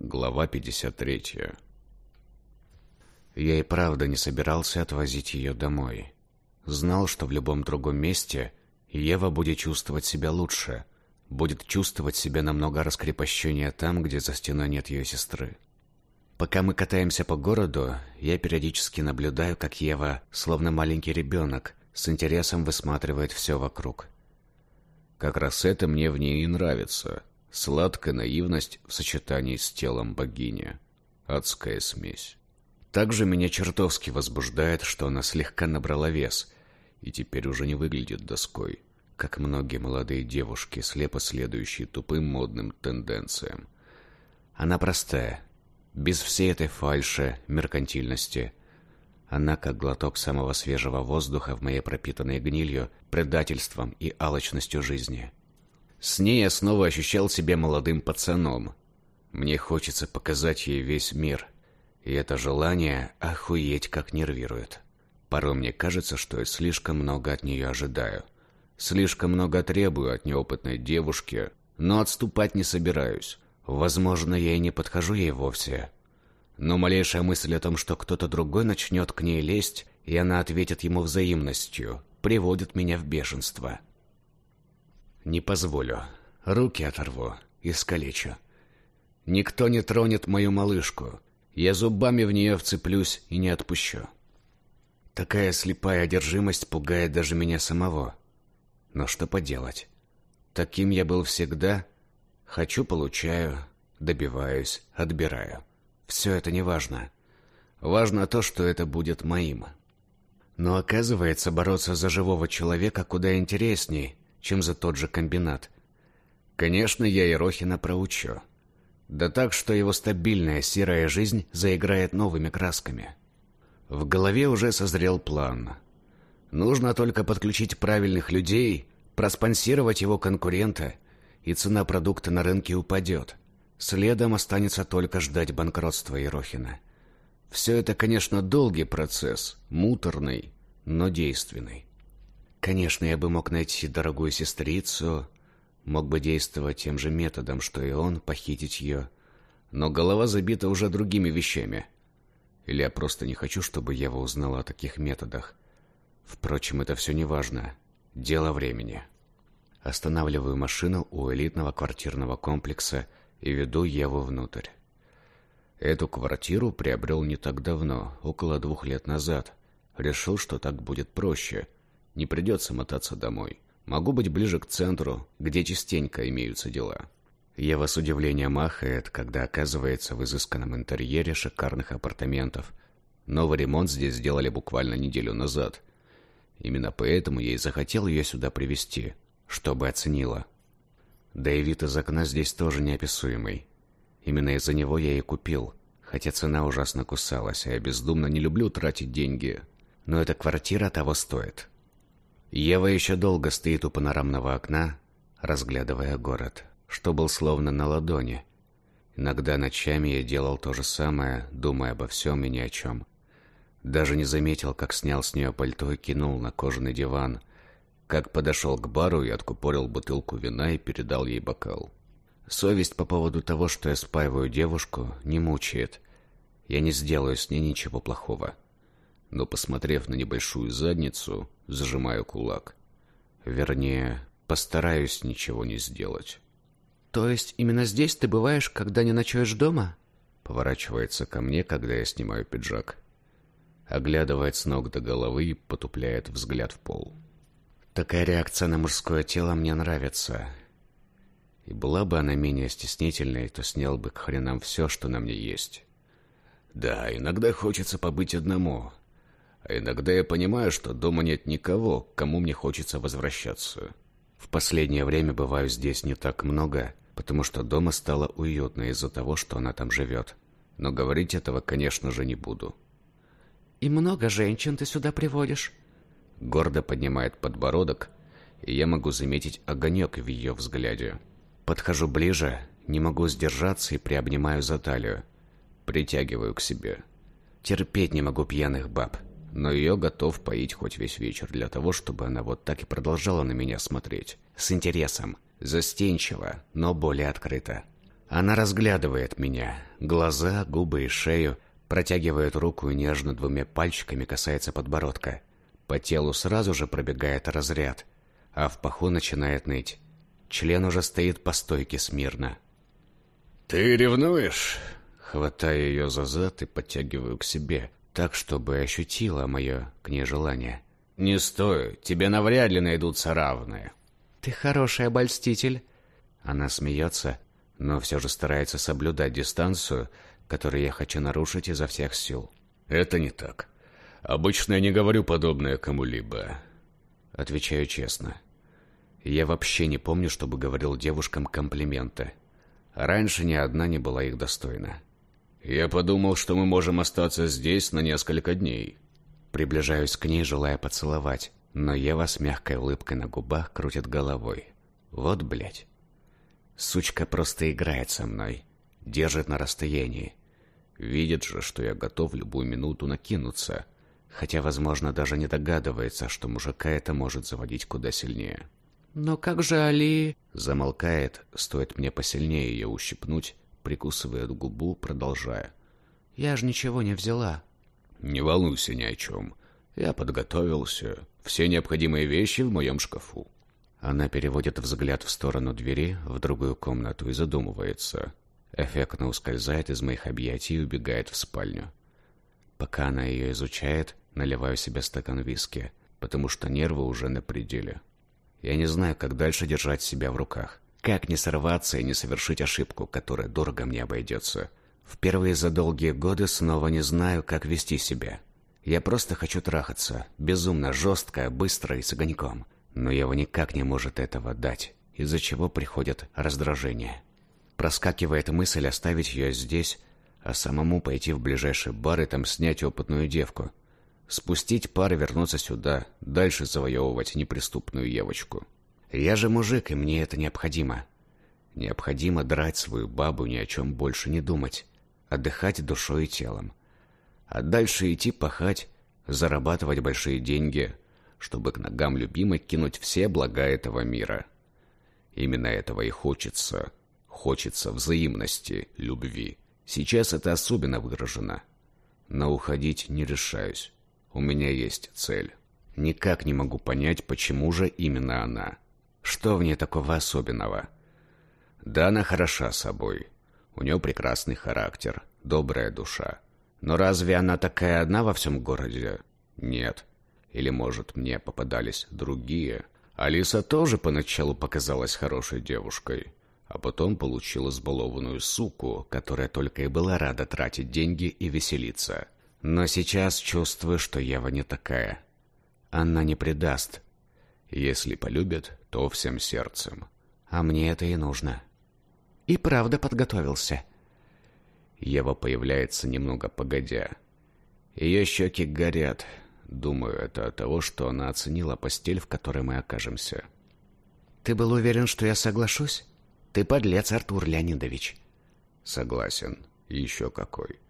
Глава 53 Я и правда не собирался отвозить ее домой. Знал, что в любом другом месте Ева будет чувствовать себя лучше, будет чувствовать себя намного раскрепощеннее там, где за стеной нет ее сестры. Пока мы катаемся по городу, я периодически наблюдаю, как Ева, словно маленький ребенок, с интересом высматривает все вокруг. Как раз это мне в ней и нравится. Сладкая наивность в сочетании с телом богини. Адская смесь. Также меня чертовски возбуждает, что она слегка набрала вес и теперь уже не выглядит доской, как многие молодые девушки, слепо следующие тупым модным тенденциям. Она простая, без всей этой фальши, меркантильности. Она как глоток самого свежего воздуха в моей пропитанной гнилью, предательством и алчностью жизни. С ней я снова ощущал себя молодым пацаном. Мне хочется показать ей весь мир. И это желание охуеть как нервирует. Порой мне кажется, что я слишком много от нее ожидаю. Слишком много требую от неопытной девушки, но отступать не собираюсь. Возможно, я и не подхожу ей вовсе. Но малейшая мысль о том, что кто-то другой начнет к ней лезть, и она ответит ему взаимностью, приводит меня в бешенство. Не позволю. Руки оторву, искалечу. Никто не тронет мою малышку. Я зубами в нее вцеплюсь и не отпущу. Такая слепая одержимость пугает даже меня самого. Но что поделать? Таким я был всегда, Хочу – получаю, добиваюсь, отбираю. Все это не важно. Важно то, что это будет моим. Но оказывается, бороться за живого человека куда интересней, чем за тот же комбинат. Конечно, я Ерохина проучу. Да так, что его стабильная серая жизнь заиграет новыми красками. В голове уже созрел план. Нужно только подключить правильных людей, проспонсировать его конкурента – и цена продукта на рынке упадет. Следом останется только ждать банкротства Ерохина. Все это, конечно, долгий процесс, муторный, но действенный. Конечно, я бы мог найти дорогую сестрицу, мог бы действовать тем же методом, что и он, похитить ее, но голова забита уже другими вещами. Или я просто не хочу, чтобы Ева узнала о таких методах. Впрочем, это все не важно. Дело времени. Останавливаю машину у элитного квартирного комплекса и веду Еву внутрь. Эту квартиру приобрел не так давно, около двух лет назад. Решил, что так будет проще. Не придется мотаться домой. Могу быть ближе к центру, где частенько имеются дела. Ева с удивлением ахает, когда оказывается в изысканном интерьере шикарных апартаментов. Новый ремонт здесь сделали буквально неделю назад. Именно поэтому я и захотел ее сюда привезти чтобы оценила. Да и вид из окна здесь тоже неописуемый. Именно из-за него я и купил, хотя цена ужасно кусалась, а я бездумно не люблю тратить деньги. Но эта квартира того стоит. Ева еще долго стоит у панорамного окна, разглядывая город, что был словно на ладони. Иногда ночами я делал то же самое, думая обо всем и ни о чем. Даже не заметил, как снял с нее пальто и кинул на кожаный диван, как подошел к бару и откупорил бутылку вина и передал ей бокал. Совесть по поводу того, что я спаиваю девушку, не мучает. Я не сделаю с ней ничего плохого. Но, посмотрев на небольшую задницу, зажимаю кулак. Вернее, постараюсь ничего не сделать. «То есть именно здесь ты бываешь, когда не ночуешь дома?» Поворачивается ко мне, когда я снимаю пиджак. Оглядывает с ног до головы и потупляет взгляд в пол. Такая реакция на мужское тело мне нравится. И была бы она менее стеснительной, то снял бы к хренам все, что на мне есть. Да, иногда хочется побыть одному. А иногда я понимаю, что дома нет никого, к кому мне хочется возвращаться. В последнее время бываю здесь не так много, потому что дома стало уютно из-за того, что она там живет. Но говорить этого, конечно же, не буду. «И много женщин ты сюда приводишь?» гордо поднимает подбородок, и я могу заметить огонек в ее взгляде. Подхожу ближе, не могу сдержаться и приобнимаю за талию. Притягиваю к себе. Терпеть не могу пьяных баб, но ее готов поить хоть весь вечер для того, чтобы она вот так и продолжала на меня смотреть. С интересом, застенчиво, но более открыто. Она разглядывает меня. Глаза, губы и шею. Протягивает руку и нежно двумя пальчиками касается подбородка. По телу сразу же пробегает разряд, а в паху начинает ныть. Член уже стоит по стойке смирно. «Ты ревнуешь?» Хватаю ее за зад и подтягиваю к себе, так, чтобы ощутила мое к ней желание. «Не стоит, тебе навряд ли найдутся равные». «Ты хороший обольститель». Она смеется, но все же старается соблюдать дистанцию, которую я хочу нарушить изо всех сил. «Это не так. Обычно я не говорю подобное кому-либо». Отвечаю честно. Я вообще не помню, чтобы говорил девушкам комплименты. Раньше ни одна не была их достойна. «Я подумал, что мы можем остаться здесь на несколько дней». Приближаюсь к ней, желая поцеловать, но Ева с мягкой улыбкой на губах крутит головой. Вот блять. Сучка просто играет со мной, держит на расстоянии. Видит же, что я готов любую минуту накинуться, хотя, возможно, даже не догадывается, что мужика это может заводить куда сильнее. «Но как же Али...» Замолкает, стоит мне посильнее ее ущипнуть, прикусывает губу, продолжая. «Я же ничего не взяла». «Не волнуйся ни о чем. Я подготовился. Все необходимые вещи в моем шкафу». Она переводит взгляд в сторону двери, в другую комнату и задумывается. Эффектно ускользает из моих объятий и убегает в спальню. Пока она ее изучает, наливаю себе стакан виски, потому что нервы уже на пределе. Я не знаю, как дальше держать себя в руках. Как не сорваться и не совершить ошибку, которая дорого мне обойдется. Впервые за долгие годы снова не знаю, как вести себя. Я просто хочу трахаться, безумно жестко, быстро и с огоньком. Но его никак не может этого дать, из-за чего приходит раздражение. Проскакивает мысль оставить ее здесь, а самому пойти в ближайший бар и там снять опытную девку. Спустить пар вернуться сюда, дальше завоевывать неприступную девочку. Я же мужик, и мне это необходимо. Необходимо драть свою бабу, ни о чем больше не думать. Отдыхать душой и телом. А дальше идти пахать, зарабатывать большие деньги, чтобы к ногам любимой кинуть все блага этого мира. Именно этого и хочется. Хочется взаимности, любви. Сейчас это особенно выражено. Но уходить не решаюсь. У меня есть цель. Никак не могу понять, почему же именно она. Что в ней такого особенного? Да, она хороша собой. У нее прекрасный характер, добрая душа. Но разве она такая одна во всем городе? Нет. Или, может, мне попадались другие? Алиса тоже поначалу показалась хорошей девушкой, а потом получила сбалованную суку, которая только и была рада тратить деньги и веселиться. Но сейчас чувствую, что Ева не такая. Она не предаст. Если полюбит, то всем сердцем. А мне это и нужно. И правда подготовился. Ева появляется немного погодя. Ее щеки горят. Думаю, это от того, что она оценила постель, в которой мы окажемся. Ты был уверен, что я соглашусь? Ты подлец, Артур Леонидович. Согласен. Еще какой.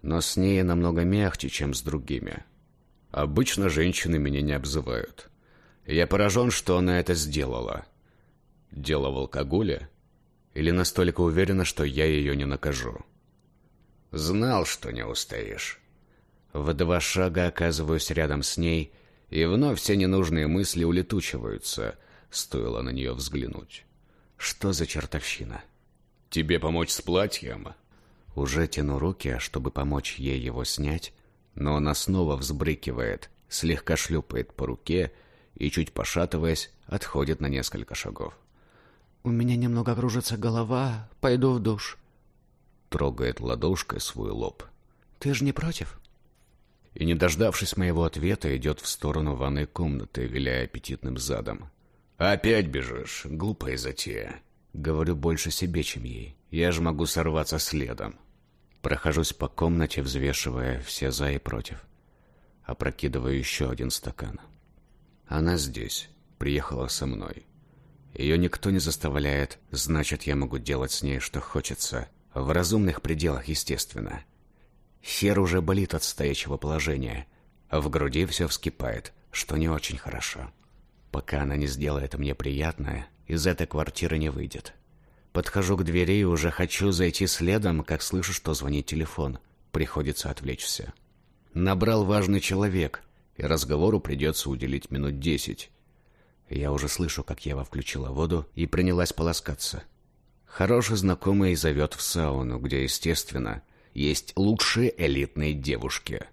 Но с ней намного мягче, чем с другими. Обычно женщины меня не обзывают. Я поражен, что она это сделала. Дело в алкоголе? Или настолько уверена, что я ее не накажу? Знал, что не устоишь. В два шага оказываюсь рядом с ней, и вновь все ненужные мысли улетучиваются, стоило на нее взглянуть. Что за чертовщина? Тебе помочь с платьем? Уже тяну руки, чтобы помочь ей его снять, но она снова взбрыкивает, слегка шлепает по руке и, чуть пошатываясь, отходит на несколько шагов. «У меня немного кружится голова, пойду в душ». Трогает ладошкой свой лоб. «Ты же не против?» И, не дождавшись моего ответа, идет в сторону ванной комнаты, виляя аппетитным задом. «Опять бежишь? Глупая затея». Говорю больше себе, чем ей. Я же могу сорваться следом. Прохожусь по комнате, взвешивая все за и против. Опрокидываю еще один стакан. Она здесь. Приехала со мной. Ее никто не заставляет, значит, я могу делать с ней, что хочется. В разумных пределах, естественно. Хер уже болит от стоячего положения, в груди все вскипает, что не очень хорошо. Пока она не сделает мне приятное, из этой квартиры не выйдет. Подхожу к двери и уже хочу зайти следом, как слышу, что звонит телефон. Приходится отвлечься. Набрал важный человек, и разговору придется уделить минут десять. Я уже слышу, как Ева включила воду и принялась полоскаться. Хороший знакомый зовет в сауну, где, естественно, есть лучшие элитные девушки.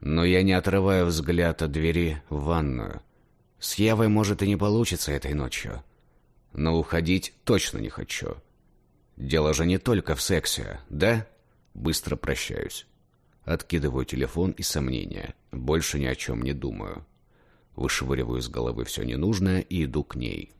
Но я не отрываю взгляд от двери в ванную. С Евой, может, и не получится этой ночью. Но уходить точно не хочу. Дело же не только в сексе, да? Быстро прощаюсь. Откидываю телефон и сомнения. Больше ни о чем не думаю. Вышвыриваю из головы все ненужное и иду к ней.